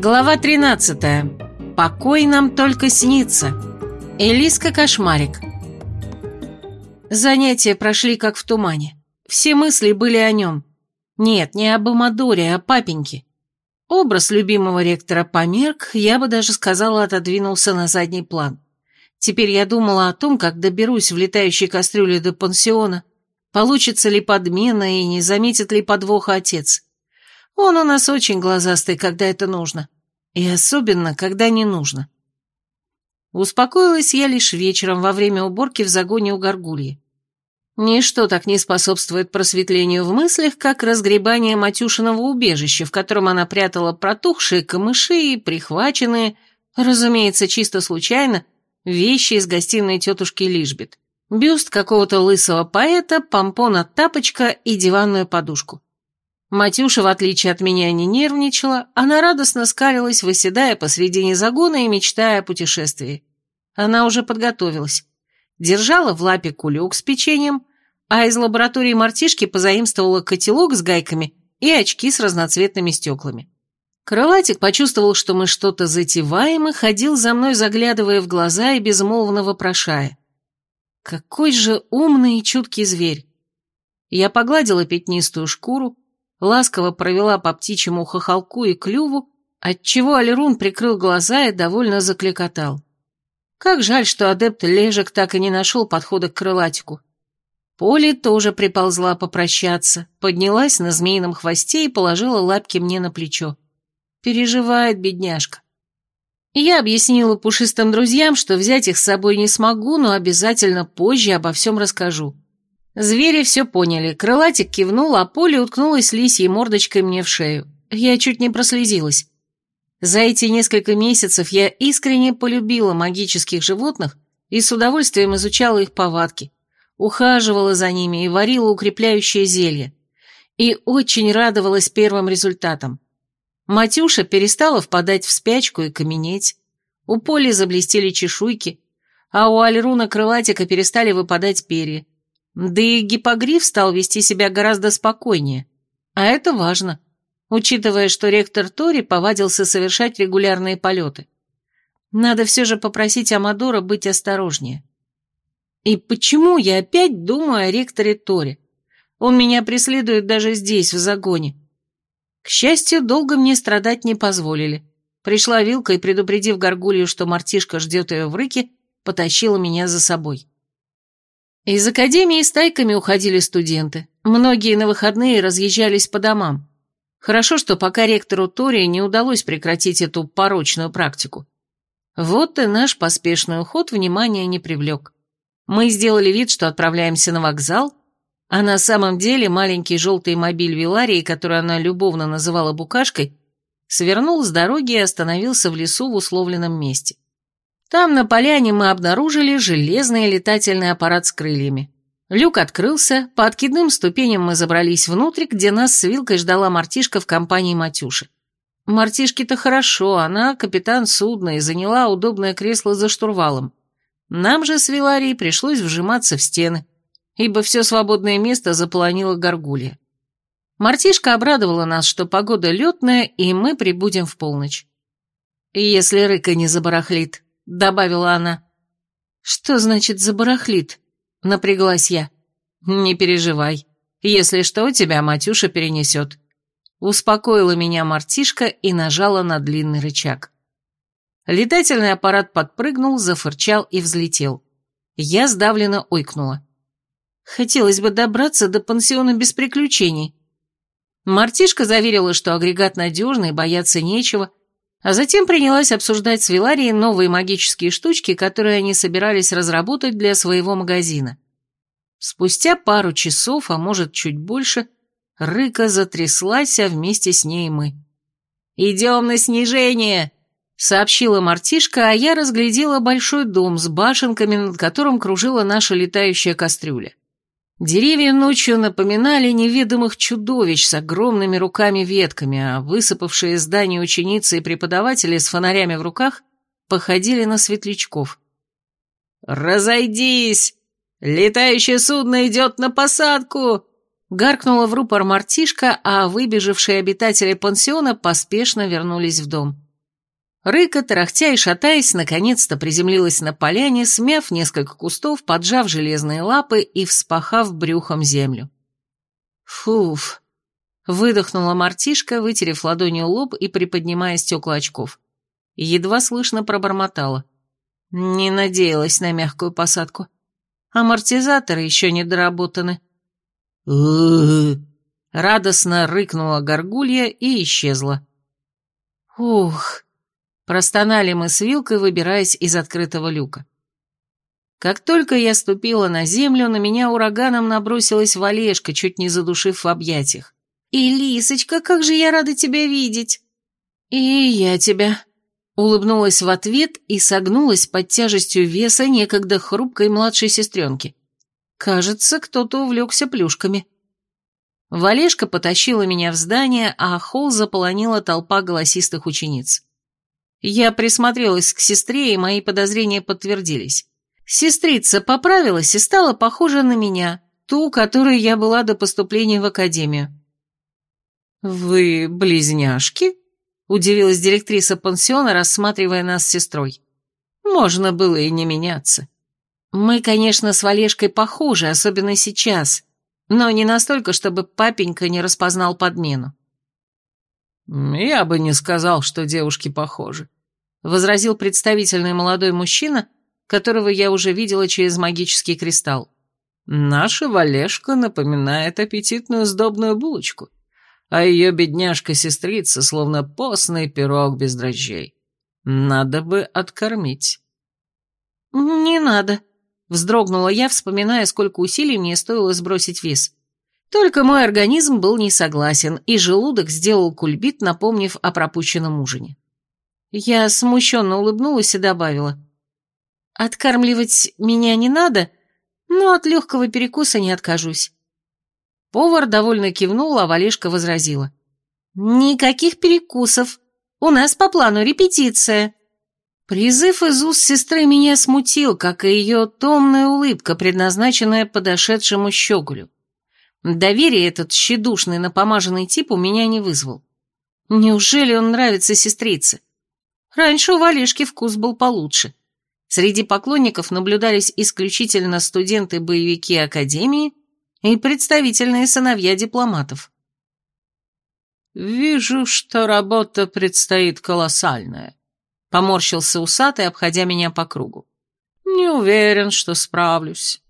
Глава 13. Покой нам только снится. Элиска Кошмарик. Занятия прошли как в тумане. Все мысли были о нем. Нет, не об Амадоре, а о папеньке. Образ любимого ректора померк, я бы даже сказала, отодвинулся на задний план. Теперь я думала о том, как доберусь в летающей кастрюле до пансиона, получится ли подмена и не заметит ли подвоха отец. Он у нас очень глазастый, когда это нужно. И особенно, когда не нужно. Успокоилась я лишь вечером во время уборки в загоне у горгульи. Ничто так не способствует просветлению в мыслях, как разгребание Матюшиного убежища, в котором она прятала протухшие камыши и прихваченные, разумеется, чисто случайно, вещи из гостиной тетушки Лишбет. Бюст какого-то лысого поэта, помпон от тапочка и диванную подушку. Матюша, в отличие от меня, не нервничала, она радостно скалилась, выседая посредине загона и мечтая о путешествии. Она уже подготовилась. Держала в лапе кулек с печеньем, а из лаборатории мартишки позаимствовала котелок с гайками и очки с разноцветными стеклами. Крылатик почувствовал, что мы что-то затеваем, и ходил за мной, заглядывая в глаза и безмолвно вопрошая. Какой же умный и чуткий зверь! Я погладила пятнистую шкуру, ласково провела по птичьему хохолку и клюву, отчего Алерун прикрыл глаза и довольно закликотал. Как жаль, что адепт Лежек так и не нашел подхода к крылатику. Поли тоже приползла попрощаться, поднялась на змеином хвосте и положила лапки мне на плечо. Переживает бедняжка. Я объяснила пушистым друзьям, что взять их с собой не смогу, но обязательно позже обо всем расскажу. Звери все поняли, крылатик кивнул, а Поле уткнулась лисьей мордочкой мне в шею. Я чуть не прослезилась. За эти несколько месяцев я искренне полюбила магических животных и с удовольствием изучала их повадки, ухаживала за ними и варила укрепляющие зелья. И очень радовалась первым результатам. Матюша перестала впадать в спячку и каменеть. У Поли заблестели чешуйки, а у Альруна крылатика перестали выпадать перья. Да и гипогриф стал вести себя гораздо спокойнее. А это важно, учитывая, что ректор Тори повадился совершать регулярные полеты. Надо все же попросить Амадора быть осторожнее. И почему я опять думаю о ректоре Тори? Он меня преследует даже здесь, в загоне. К счастью, долго мне страдать не позволили. Пришла Вилка и, предупредив Горгулью, что мартишка ждет ее в рыке, потащила меня за собой. Из академии стайками уходили студенты. Многие на выходные разъезжались по домам. Хорошо, что пока ректору Тори не удалось прекратить эту порочную практику. Вот и наш поспешный уход внимания не привлек. Мы сделали вид, что отправляемся на вокзал, а на самом деле маленький желтый мобиль Виларии, который она любовно называла букашкой, свернул с дороги и остановился в лесу в условленном месте. Там на поляне мы обнаружили железный летательный аппарат с крыльями. Люк открылся, по откидным ступеням мы забрались внутрь, где нас с Вилкой ждала мартишка в компании Матюши. Мартишке-то хорошо, она капитан судна и заняла удобное кресло за штурвалом. Нам же с Виларией пришлось вжиматься в стены, ибо все свободное место заполонила горгулья. Мартишка обрадовала нас, что погода летная, и мы прибудем в полночь. Если рыка не забарахлит, добавила она. «Что значит забарахлит?» — напряглась я. «Не переживай. Если что, тебя Матюша перенесет». Успокоила меня мартишка и нажала на длинный рычаг. Летательный аппарат подпрыгнул, зафырчал и взлетел. Я сдавленно ойкнула. Хотелось бы добраться до пансиона без приключений. Мартишка заверила, что агрегат надежный, бояться нечего, а затем принялась обсуждать с Виларией новые магические штучки, которые они собирались разработать для своего магазина. Спустя пару часов, а может чуть больше, Рыка затряслась, а вместе с ней мы. «Идем на снижение!» — сообщила мартишка, а я разглядела большой дом с башенками, над которым кружила наша летающая кастрюля. Деревья ночью напоминали неведомых чудовищ с огромными руками-ветками, а высыпавшие из здания ученицы и преподаватели с фонарями в руках походили на светлячков. «Разойдись! Летающее судно идет на посадку!» Гаркнула в рупор мартишка, а выбежавшие обитатели пансиона поспешно вернулись в дом. Рыка, тарахтя и шатаясь, наконец-то приземлилась на поляне, смяв несколько кустов, поджав железные лапы и вспахав брюхом землю. «Фуф!» — выдохнула мартишка, вытерев ладонью лоб и приподнимая стекла очков. Едва слышно пробормотала. Не надеялась на мягкую посадку. Амортизаторы еще не доработаны. Радостно рыкнула горгулья и исчезла. Ух! Простонали мы с Вилкой, выбираясь из открытого люка. Как только я ступила на землю, на меня ураганом набросилась Валешка, чуть не задушив в объятиях. «И, Лисочка, как же я рада тебя видеть!» «И я тебя», Улыбнулась в ответ и согнулась под тяжестью веса некогда хрупкой младшей сестренки. Кажется, кто-то увлекся плюшками. Валешка потащила меня в здание, а холл заполонила толпа голосистых учениц. Я присмотрелась к сестре, и мои подозрения подтвердились. Сестрица поправилась и стала похожа на меня, ту, которой я была до поступления в академию. «Вы близняшки?» Удивилась директриса пансиона, рассматривая нас с сестрой. Можно было и не меняться. Мы, конечно, с Валешкой похожи, особенно сейчас, но не настолько, чтобы папенька не распознал подмену. «Я бы не сказал, что девушки похожи», — возразил представительный молодой мужчина, которого я уже видела через магический кристалл. «Наша Валешка напоминает аппетитную сдобную булочку а ее бедняжка-сестрица словно постный пирог без дрожжей. Надо бы откормить. «Не надо», — вздрогнула я, вспоминая, сколько усилий мне стоило сбросить вес. Только мой организм был не согласен, и желудок сделал кульбит, напомнив о пропущенном ужине. Я смущенно улыбнулась и добавила. «Откармливать меня не надо, но от легкого перекуса не откажусь. Повар довольно кивнул, а Валешка возразила. «Никаких перекусов. У нас по плану репетиция». Призыв из уст сестры меня смутил, как и ее томная улыбка, предназначенная подошедшему щеголю. Доверие этот щедушный напомаженный тип у меня не вызвал. Неужели он нравится сестрице? Раньше у Валешки вкус был получше. Среди поклонников наблюдались исключительно студенты-боевики Академии и представительные сыновья дипломатов. «Вижу, что работа предстоит колоссальная», — поморщился усатый, обходя меня по кругу. «Не уверен, что справлюсь».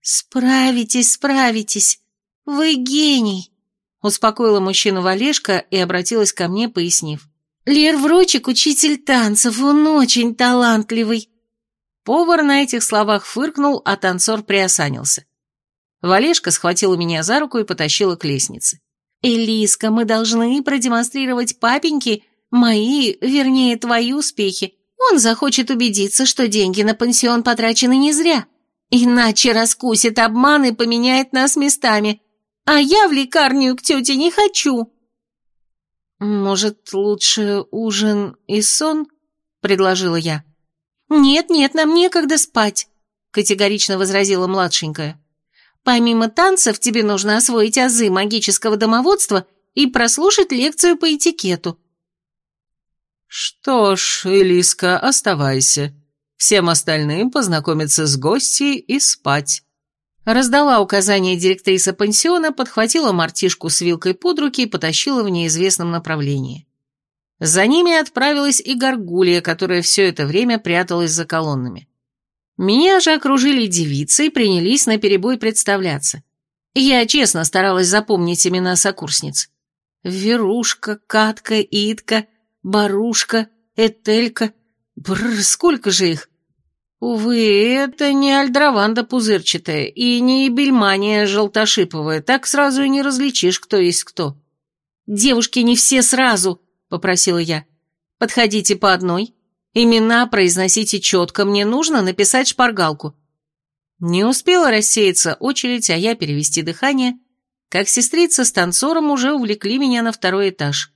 «Справитесь, справитесь. Вы гений», — успокоила мужчину Валешка и обратилась ко мне, пояснив. «Лер Врочек — учитель танцев, он очень талантливый». Повар на этих словах фыркнул, а танцор приосанился. Валешка схватила меня за руку и потащила к лестнице. «Элиска, мы должны продемонстрировать папеньке мои, вернее, твои успехи. Он захочет убедиться, что деньги на пансион потрачены не зря. Иначе раскусит обман и поменяет нас местами. А я в лекарню к тете не хочу». «Может, лучше ужин и сон?» — предложила я. «Нет-нет, нам некогда спать», — категорично возразила младшенькая. Помимо танцев, тебе нужно освоить азы магического домоводства и прослушать лекцию по этикету». «Что ж, Элиска, оставайся. Всем остальным познакомиться с гостьей и спать». Раздала указание директриса пансиона, подхватила мартишку с вилкой под руки и потащила в неизвестном направлении. За ними отправилась и горгулья, которая все это время пряталась за колоннами. Меня же окружили девицы и принялись наперебой представляться. Я честно старалась запомнить имена сокурсниц. Верушка, Катка, Итка, Барушка, Этелька. Бррр, сколько же их? Увы, это не альдраванда пузырчатая и не бельмания желтошиповая, так сразу и не различишь, кто есть кто. «Девушки, не все сразу», — попросила я. «Подходите по одной, Имена произносите четко, мне нужно написать шпаргалку. Не успела рассеяться очередь, а я перевести дыхание, как сестрица с танцором уже увлекли меня на второй этаж.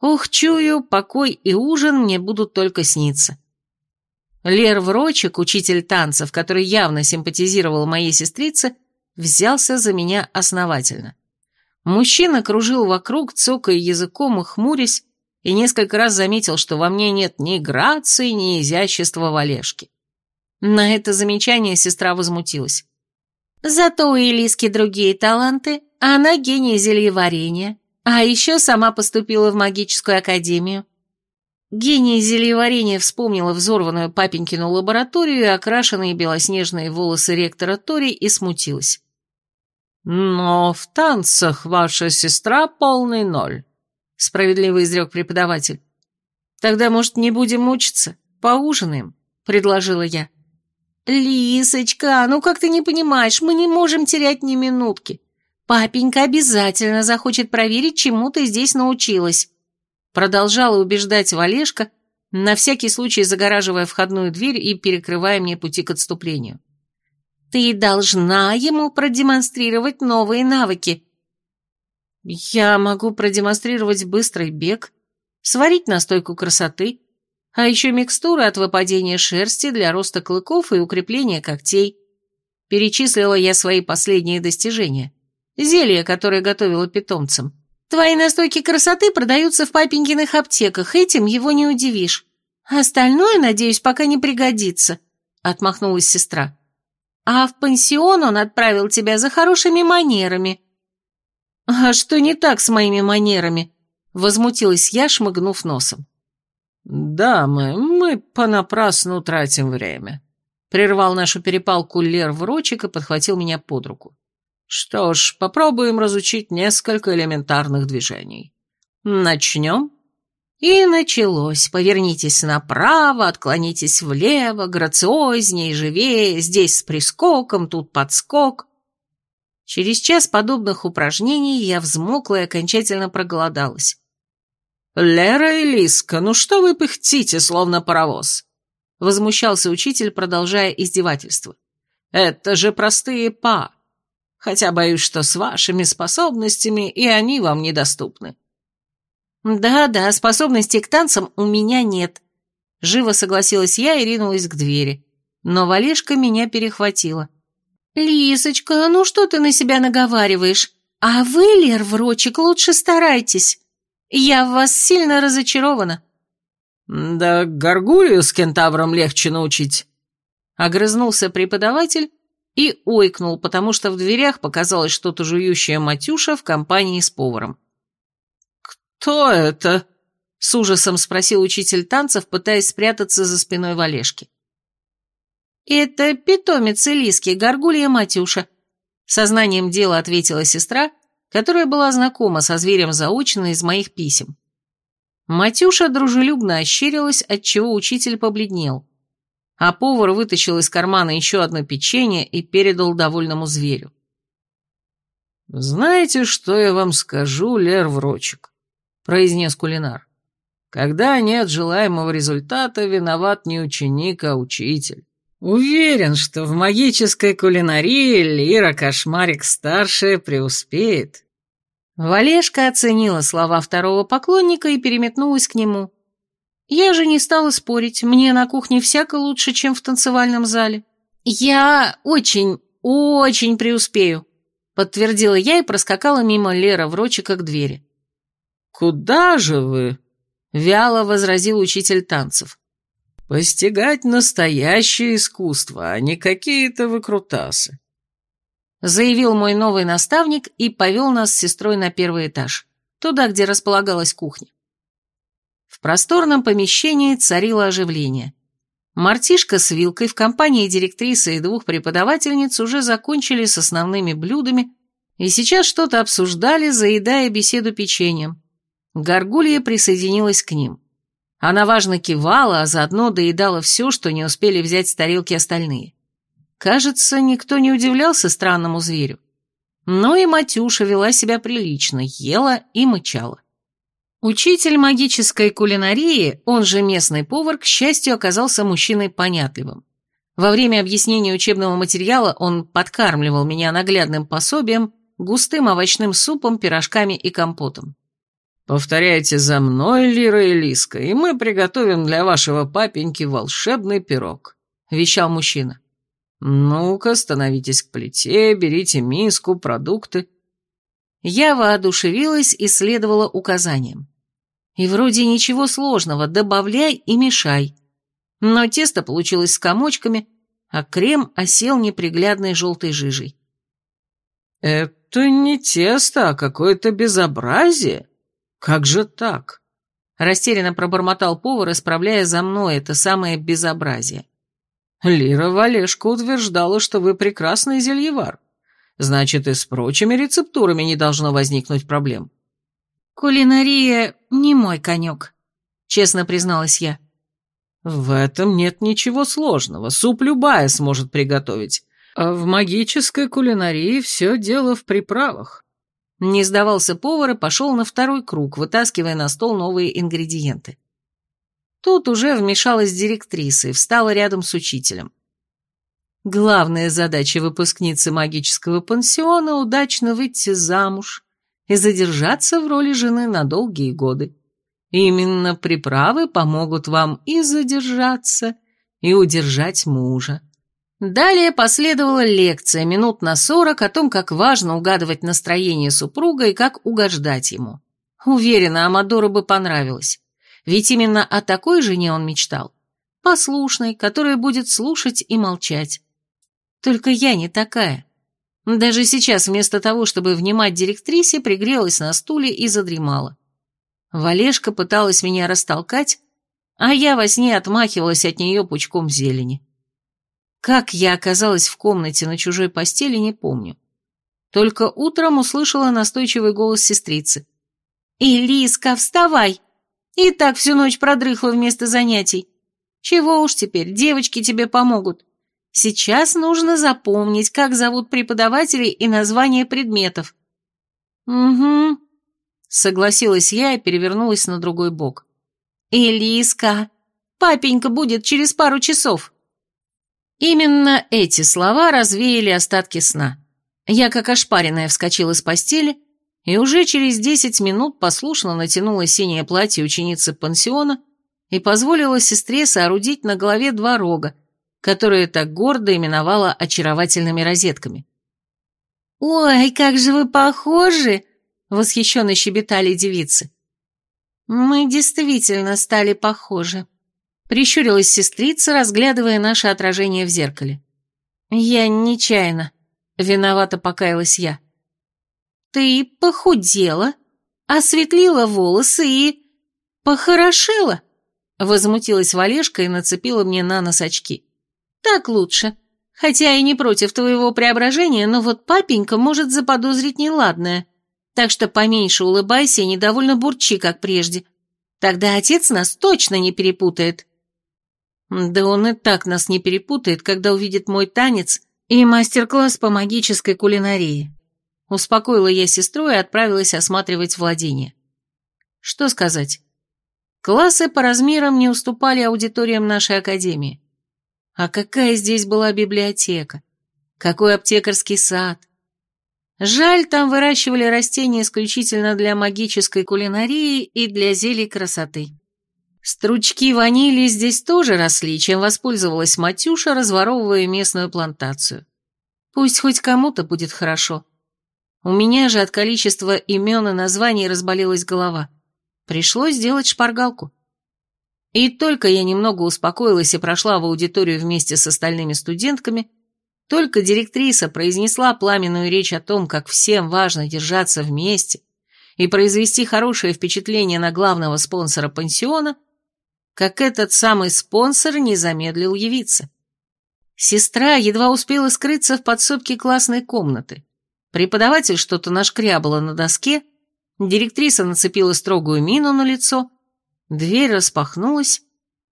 Ух, чую, покой и ужин мне будут только сниться. Лер Врочек, учитель танцев, который явно симпатизировал моей сестрице, взялся за меня основательно. Мужчина кружил вокруг, цокая языком и хмурясь, и несколько раз заметил, что во мне нет ни грации, ни изящества Валешки. На это замечание сестра возмутилась. Зато у Элиски другие таланты, она гений зельеварения, а еще сама поступила в магическую академию. Гений зельеварения вспомнила взорванную папенькину лабораторию и окрашенные белоснежные волосы ректора Тори и смутилась. «Но в танцах ваша сестра полный ноль», — справедливо изрек преподаватель. «Тогда, может, не будем мучиться? Поужинаем?» — предложила я. «Лисочка, ну как ты не понимаешь, мы не можем терять ни минутки. Папенька обязательно захочет проверить, чему ты здесь научилась». Продолжала убеждать Валешка, на всякий случай загораживая входную дверь и перекрывая мне пути к отступлению. «Ты должна ему продемонстрировать новые навыки». «Я могу продемонстрировать быстрый бег, сварить настойку красоты, а еще микстуры от выпадения шерсти для роста клыков и укрепления когтей. Перечислила я свои последние достижения. Зелье, которое готовила питомцам. Твои настойки красоты продаются в папенькиных аптеках, этим его не удивишь. Остальное, надеюсь, пока не пригодится», — отмахнулась сестра. «А в пансион он отправил тебя за хорошими манерами». «А что не так с моими манерами?» — возмутилась я, шмыгнув носом. «Дамы, мы понапрасну тратим время», — прервал нашу перепалку Лер Врочек и подхватил меня под руку. «Что ж, попробуем разучить несколько элементарных движений. Начнем?» И началось. Повернитесь направо, отклонитесь влево, грациознее, живее, здесь с прискоком, тут подскок. Через час подобных упражнений я взмокла и окончательно проголодалась. «Лера и Лиска, ну что вы пыхтите, словно паровоз?» Возмущался учитель, продолжая издевательство. «Это же простые па. Хотя боюсь, что с вашими способностями и они вам недоступны». «Да-да, способностей к танцам у меня нет», — живо согласилась я и ринулась к двери. Но Валешка меня перехватила. «Лисочка, ну что ты на себя наговариваешь? А вы, Лер Врочек, лучше старайтесь. Я в вас сильно разочарована». «Да горгулью с кентавром легче научить», — огрызнулся преподаватель и ойкнул, потому что в дверях показалось что-то жующее Матюша в компании с поваром. «Кто это?» — с ужасом спросил учитель танцев, пытаясь спрятаться за спиной Валешки. «Это питомец Элиски, горгулья Матюша», — сознанием дела ответила сестра которая была знакома со зверем заочно из моих писем. Матюша дружелюбно ощерилась, отчего учитель побледнел, а повар вытащил из кармана еще одно печенье и передал довольному зверю. «Знаете, что я вам скажу, Лер Врочек?» — произнес кулинар. «Когда нет желаемого результата, виноват не ученик, а учитель. Уверен, что в магической кулинарии Лира Кошмарик-старшая преуспеет. Валешка оценила слова второго поклонника и переметнулась к нему. Я же не стала спорить, мне на кухне всяко лучше, чем в танцевальном зале. Я очень, очень преуспею, подтвердила я и проскакала мимо Лера Врочика к двери. «Куда же вы?» — вяло возразил учитель танцев. Постигать настоящее искусство, а не какие-то выкрутасы. Заявил мой новый наставник и повел нас с сестрой на первый этаж, туда, где располагалась кухня. В просторном помещении царило оживление. Мартишка с вилкой в компании директрисы и двух преподавательниц уже закончили с основными блюдами и сейчас что-то обсуждали, заедая беседу печеньем. Горгулья присоединилась к ним. Она важно кивала, а заодно доедала все, что не успели взять с тарелки остальные. Кажется, никто не удивлялся странному зверю. Но и Матюша вела себя прилично, ела и мычала. Учитель магической кулинарии, он же местный повар, к счастью, оказался мужчиной понятливым. Во время объяснения учебного материала он подкармливал меня наглядным пособием, густым овощным супом, пирожками и компотом. Повторяйте за мной, Лира и Лиска, и мы приготовим для вашего папеньки волшебный пирог», — вещал мужчина. «Ну-ка, становитесь к плите, берите миску, продукты». Я воодушевилась и следовала указаниям. И вроде ничего сложного, добавляй и мешай. Но тесто получилось с комочками, а крем осел неприглядной желтой жижей. «Это не тесто, а какое-то безобразие. Как же так?» Растерянно пробормотал повар, исправляя за мной это самое безобразие. «Лира Валешка утверждала, что вы прекрасный зельевар. Значит, и с прочими рецептурами не должно возникнуть проблем». «Кулинария не мой конек», — честно призналась я. «В этом нет ничего сложного. Суп любая сможет приготовить. А в магической кулинарии все дело в приправах». Не сдавался повар и пошел на второй круг, вытаскивая на стол новые ингредиенты. Тут уже вмешалась директриса и встала рядом с учителем. Главная задача выпускницы магического пансиона – удачно выйти замуж и задержаться в роли жены на долгие годы. Именно приправы помогут вам и задержаться, и удержать мужа. Далее последовала лекция минут на сорок о том, как важно угадывать настроение супруга и как угождать ему. Уверена, Амадору бы понравилось. Ведь именно о такой жене он мечтал. Послушной, которая будет слушать и молчать. Только я не такая. Даже сейчас вместо того, чтобы внимать директрисе, пригрелась на стуле и задремала. Валешка пыталась меня растолкать, а я во сне отмахивалась от нее пучком зелени. Как я оказалась в комнате на чужой постели, не помню. Только утром услышала настойчивый голос сестрицы. «Элиска, вставай! И так всю ночь продрыхла вместо занятий. Чего уж теперь, девочки тебе помогут. Сейчас нужно запомнить, как зовут преподавателей и название предметов». «Угу», — согласилась я и перевернулась на другой бок. «Элиска, папенька будет через пару часов». Именно эти слова развеяли остатки сна. Я, как ошпаренная, вскочила с постели и уже через десять минут послушно натянула синее платье ученицы пансиона и позволила сестре соорудить на голове два рога, которые так гордо именовала очаровательными розетками. «Ой, как же вы похожи!» — восхищенно щебетали девицы. «Мы действительно стали похожи», Прищурилась сестрица, разглядывая наше отражение в зеркале. «Я нечаянно», — виновато покаялась я. «Ты похудела, осветлила волосы и... похорошела», — возмутилась Валешка и нацепила мне на нос очки. «Так лучше. Хотя и не против твоего преображения, но вот папенька может заподозрить неладное. Так что поменьше улыбайся и недовольно бурчи, как прежде. Тогда отец нас точно не перепутает». Да он и так нас не перепутает, когда увидит мой танец и мастер-класс по магической кулинарии. Успокоила я сестру и отправилась осматривать владение. Что сказать? Классы по размерам не уступали аудиториям нашей академии. А какая здесь была библиотека? Какой аптекарский сад? Жаль, там выращивали растения исключительно для магической кулинарии и для зелий красоты. Стручки ванили здесь тоже росли, чем воспользовалась Матюша, разворовывая местную плантацию. Пусть хоть кому-то будет хорошо. У меня же от количества имен и названий разболелась голова. Пришлось сделать шпаргалку. И только я немного успокоилась и прошла в аудиторию вместе с остальными студентками, только директриса произнесла пламенную речь о том, как всем важно держаться вместе и произвести хорошее впечатление на главного спонсора пансиона – как этот самый спонсор не замедлил явиться. Сестра едва успела скрыться в подсобке классной комнаты. Преподаватель что-то нашкрябала на доске, директриса нацепила строгую мину на лицо, дверь распахнулась,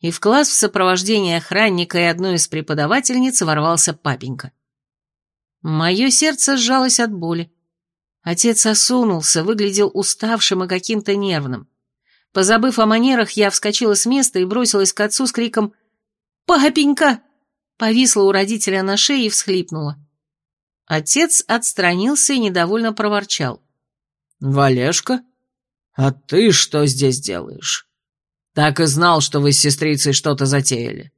и в класс в сопровождении охранника и одной из преподавательниц ворвался папенька. Мое сердце сжалось от боли. Отец осунулся, выглядел уставшим и каким-то нервным. Позабыв о манерах, я вскочила с места и бросилась к отцу с криком «Папенька!» Повисла у родителя на шее и всхлипнула. Отец отстранился и недовольно проворчал. «Валешка, а ты что здесь делаешь? Так и знал, что вы с сестрицей что-то затеяли».